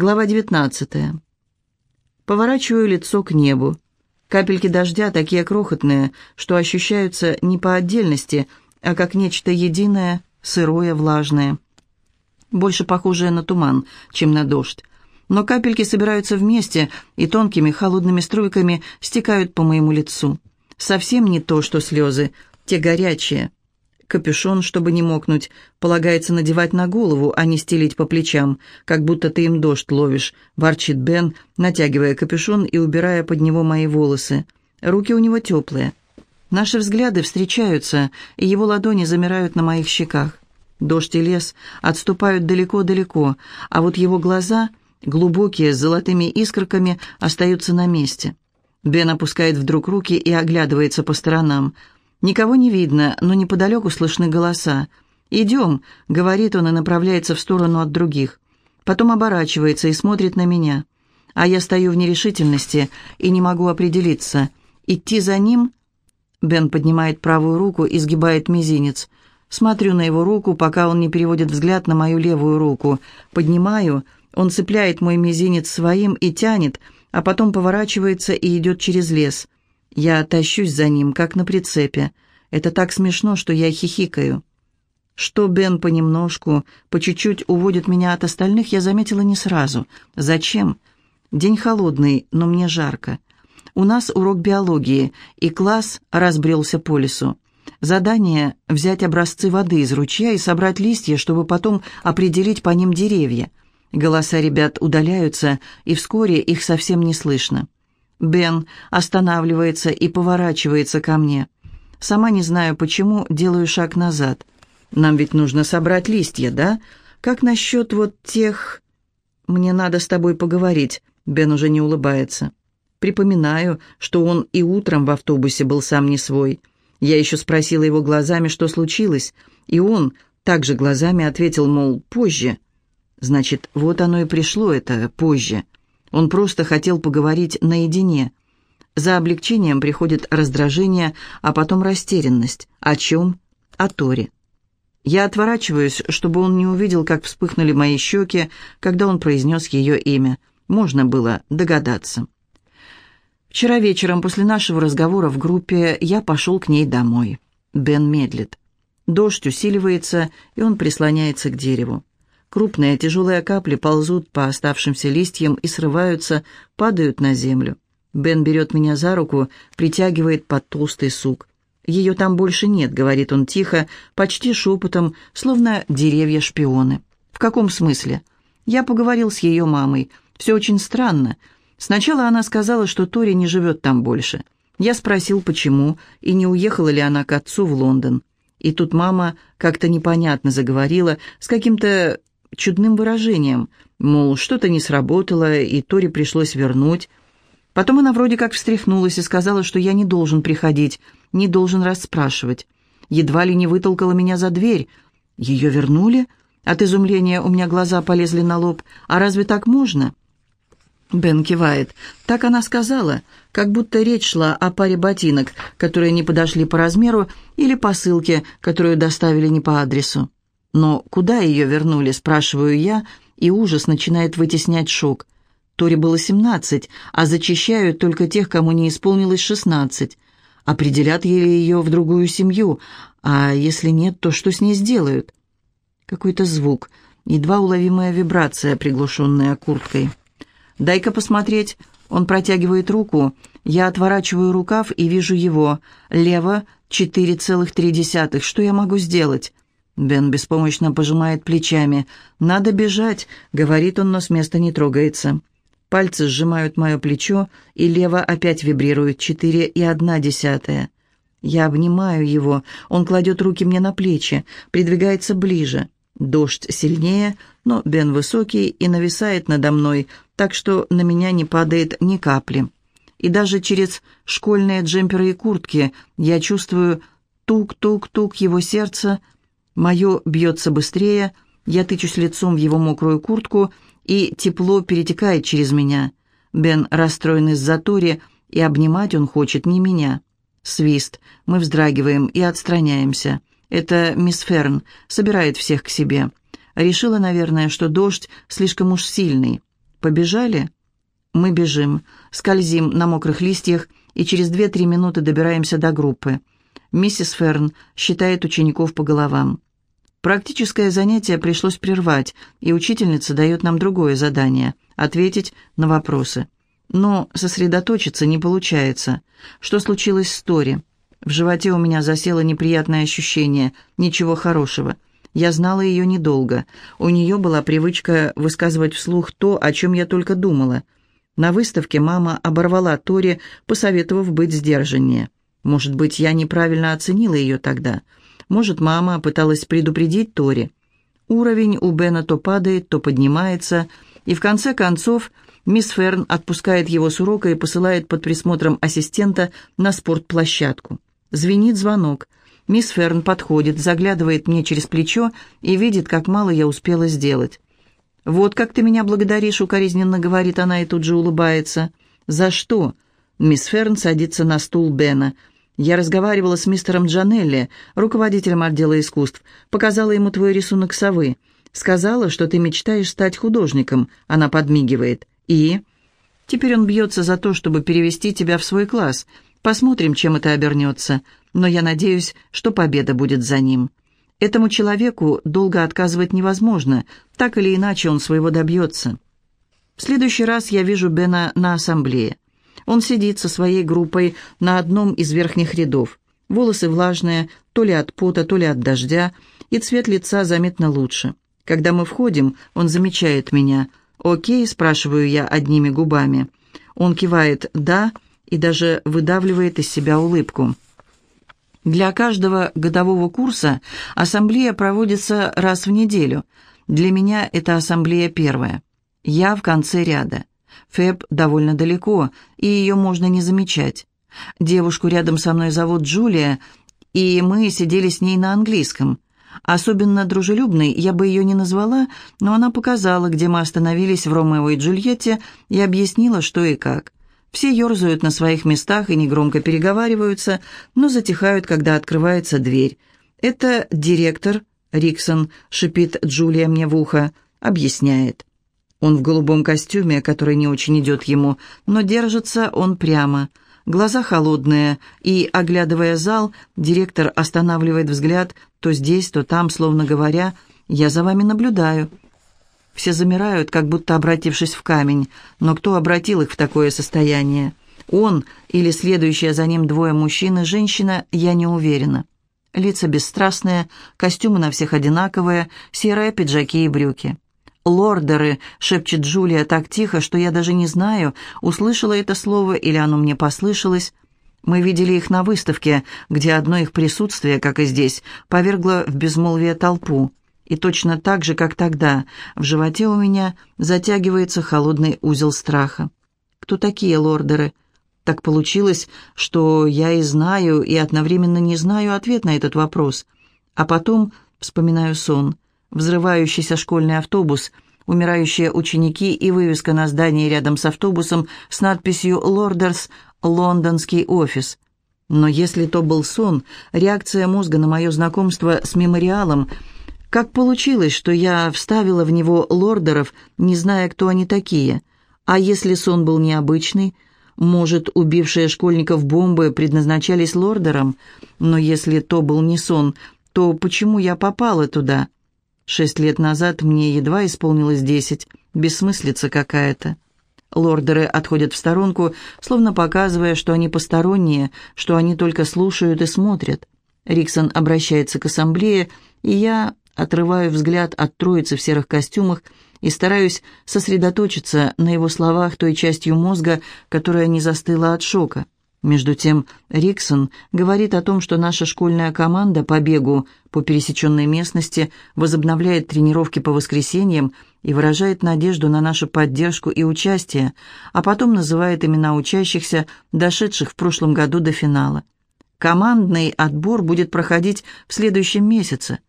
Глава 19. Поворачиваю лицо к небу. Капельки дождя такие крохотные, что ощущаются не по отдельности, а как нечто единое, сырое, влажное. Больше похожее на туман, чем на дождь. Но капельки собираются вместе и тонкими холодными струйками стекают по моему лицу. Совсем не то, что слезы, те горячие. Капюшон, чтобы не мокнуть, полагается надевать на голову, а не стелить по плечам, как будто ты им дождь ловишь, ворчит Бен, натягивая капюшон и убирая под него мои волосы. Руки у него теплые. Наши взгляды встречаются, и его ладони замирают на моих щеках. Дождь и лес отступают далеко-далеко, а вот его глаза, глубокие, с золотыми искорками, остаются на месте. Бен опускает вдруг руки и оглядывается по сторонам – Никого не видно, но неподалеку слышны голоса. «Идем», — говорит он и направляется в сторону от других. Потом оборачивается и смотрит на меня. А я стою в нерешительности и не могу определиться. Идти за ним? Бен поднимает правую руку и сгибает мизинец. Смотрю на его руку, пока он не переводит взгляд на мою левую руку. Поднимаю, он цепляет мой мизинец своим и тянет, а потом поворачивается и идет через лес. Я тащусь за ним, как на прицепе. Это так смешно, что я хихикаю. Что Бен понемножку, по чуть-чуть уводит меня от остальных, я заметила не сразу. Зачем? День холодный, но мне жарко. У нас урок биологии, и класс разбрелся по лесу. Задание — взять образцы воды из ручья и собрать листья, чтобы потом определить по ним деревья. Голоса ребят удаляются, и вскоре их совсем не слышно. Бен останавливается и поворачивается ко мне. Сама не знаю почему, делаю шаг назад. Нам ведь нужно собрать листья, да? Как насчет вот тех... Мне надо с тобой поговорить. Бен уже не улыбается. Припоминаю, что он и утром в автобусе был сам не свой. Я еще спросила его глазами, что случилось, и он также глазами ответил, мол, позже. Значит, вот оно и пришло это позже. Он просто хотел поговорить наедине. За облегчением приходит раздражение, а потом растерянность. О чем? О Торе. Я отворачиваюсь, чтобы он не увидел, как вспыхнули мои щеки, когда он произнес ее имя. Можно было догадаться. Вчера вечером после нашего разговора в группе я пошел к ней домой. Бен медлит. Дождь усиливается, и он прислоняется к дереву. Крупные тяжелые капли ползут по оставшимся листьям и срываются, падают на землю. Бен берет меня за руку, притягивает под толстый сук. «Ее там больше нет», — говорит он тихо, почти шепотом, словно деревья-шпионы. «В каком смысле?» «Я поговорил с ее мамой. Все очень странно. Сначала она сказала, что Тори не живет там больше. Я спросил, почему, и не уехала ли она к отцу в Лондон. И тут мама как-то непонятно заговорила, с каким-то чудным выражением, мол, что-то не сработало, и Тори пришлось вернуть. Потом она вроде как встряхнулась и сказала, что я не должен приходить, не должен расспрашивать. Едва ли не вытолкала меня за дверь. Ее вернули? От изумления у меня глаза полезли на лоб. А разве так можно? Бен кивает. Так она сказала, как будто речь шла о паре ботинок, которые не подошли по размеру, или посылке, которую доставили не по адресу. Но куда ее вернули, спрашиваю я, и ужас начинает вытеснять шок. Торе было семнадцать, а зачищают только тех, кому не исполнилось шестнадцать. Определят ли ее в другую семью, а если нет, то что с ней сделают? Какой-то звук, едва уловимая вибрация, приглушенная курткой. «Дай-ка посмотреть». Он протягивает руку. Я отворачиваю рукав и вижу его. Лево — четыре целых три десятых. Что я могу сделать? Бен беспомощно пожимает плечами. «Надо бежать», — говорит он, но с места не трогается. Пальцы сжимают мое плечо, и лево опять вибрирует четыре и одна десятая. Я обнимаю его, он кладет руки мне на плечи, придвигается ближе. Дождь сильнее, но Бен высокий и нависает надо мной, так что на меня не падает ни капли. И даже через школьные джемперы и куртки я чувствую тук-тук-тук его сердца, Мое бьется быстрее, я тычусь лицом в его мокрую куртку, и тепло перетекает через меня. Бен расстроен из-за Тори, и обнимать он хочет не меня. Свист. Мы вздрагиваем и отстраняемся. Это мисс Ферн собирает всех к себе. Решила, наверное, что дождь слишком уж сильный. Побежали? Мы бежим, скользим на мокрых листьях и через две-три минуты добираемся до группы. Миссис Ферн считает учеников по головам. Практическое занятие пришлось прервать, и учительница дает нам другое задание – ответить на вопросы. Но сосредоточиться не получается. Что случилось с Тори? В животе у меня засело неприятное ощущение, ничего хорошего. Я знала ее недолго. У нее была привычка высказывать вслух то, о чем я только думала. На выставке мама оборвала Тори, посоветовав быть сдержаннее. Может быть, я неправильно оценила ее тогда. Может, мама пыталась предупредить Тори. Уровень у Бена то падает, то поднимается, и в конце концов мисс Ферн отпускает его с урока и посылает под присмотром ассистента на спортплощадку. Звенит звонок. Мисс Ферн подходит, заглядывает мне через плечо и видит, как мало я успела сделать. «Вот как ты меня благодаришь», — укоризненно говорит она и тут же улыбается. «За что?» Мисс Ферн садится на стул Бена. «Я разговаривала с мистером Джанелли, руководителем отдела искусств. Показала ему твой рисунок совы. Сказала, что ты мечтаешь стать художником». Она подмигивает. «И?» «Теперь он бьется за то, чтобы перевести тебя в свой класс. Посмотрим, чем это обернется, но я надеюсь, что победа будет за ним. Этому человеку долго отказывать невозможно, так или иначе он своего добьется. В следующий раз я вижу Бена на ассамблее. Он сидит со своей группой на одном из верхних рядов. Волосы влажные, то ли от пота, то ли от дождя, и цвет лица заметно лучше. Когда мы входим, он замечает меня. «Окей?» – спрашиваю я одними губами. Он кивает «да», и даже выдавливает из себя улыбку. Для каждого годового курса ассамблея проводится раз в неделю. Для меня это ассамблея первая. Я в конце ряда. Фэб довольно далеко, и ее можно не замечать. Девушку рядом со мной зовут Джулия, и мы сидели с ней на английском. Особенно дружелюбной я бы ее не назвала, но она показала, где мы остановились в Ромео и Джульетте, и объяснила, что и как. Все ерзают на своих местах и негромко переговариваются, но затихают, когда открывается дверь. «Это директор», — Риксон шипит Джулия мне в ухо, объясняет. Он в голубом костюме, который не очень идет ему, но держится он прямо. Глаза холодные, и, оглядывая зал, директор останавливает взгляд то здесь, то там, словно говоря, «Я за вами наблюдаю». Все замирают, как будто обратившись в камень. Но кто обратил их в такое состояние? Он или следующие за ним двое мужчин и женщина, я не уверена. Лица бесстрастные, костюмы на всех одинаковые, серые пиджаки и брюки. «Лордеры», — шепчет Джулия так тихо, что я даже не знаю, услышала это слово или оно мне послышалось. Мы видели их на выставке, где одно их присутствие, как и здесь, повергло в безмолвие толпу. И точно так же, как тогда, в животе у меня затягивается холодный узел страха. Кто такие лордеры? Так получилось, что я и знаю, и одновременно не знаю ответ на этот вопрос. А потом вспоминаю сон. Взрывающийся школьный автобус, умирающие ученики и вывеска на здании рядом с автобусом с надписью «Лордерс. Лондонский офис». Но если то был сон, реакция мозга на мое знакомство с мемориалом – как получилось, что я вставила в него лордеров, не зная, кто они такие? А если сон был необычный? Может, убившие школьников бомбы предназначались лордерам? Но если то был не сон, то почему я попала туда? Шесть лет назад мне едва исполнилось десять. Бессмыслица какая-то. Лордеры отходят в сторонку, словно показывая, что они посторонние, что они только слушают и смотрят. Риксон обращается к ассамблее, и я отрываю взгляд от троицы в серых костюмах и стараюсь сосредоточиться на его словах той частью мозга, которая не застыла от шока. Между тем Риксон говорит о том, что наша школьная команда по бегу по пересеченной местности возобновляет тренировки по воскресеньям и выражает надежду на нашу поддержку и участие, а потом называет имена учащихся, дошедших в прошлом году до финала. Командный отбор будет проходить в следующем месяце.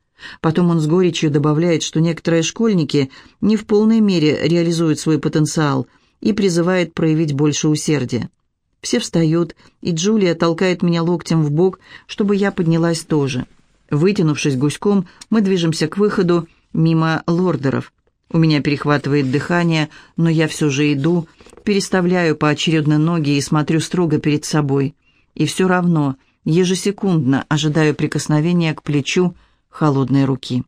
Потом он с горечью добавляет, что некоторые школьники не в полной мере реализуют свой потенциал и призывает проявить больше усердия. Все встают, и Джулия толкает меня локтем в бок, чтобы я поднялась тоже. Вытянувшись гуськом, мы движемся к выходу мимо лордеров. У меня перехватывает дыхание, но я все же иду, переставляю поочередно ноги и смотрю строго перед собой. И все равно, ежесекундно ожидаю прикосновения к плечу холодной руки.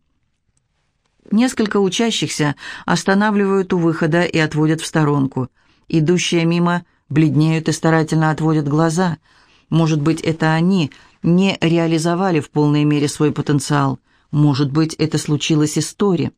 Несколько учащихся останавливают у выхода и отводят в сторонку. Идущие мимо бледнеют и старательно отводят глаза. Может быть, это они не реализовали в полной мере свой потенциал. Может быть, это случилось история.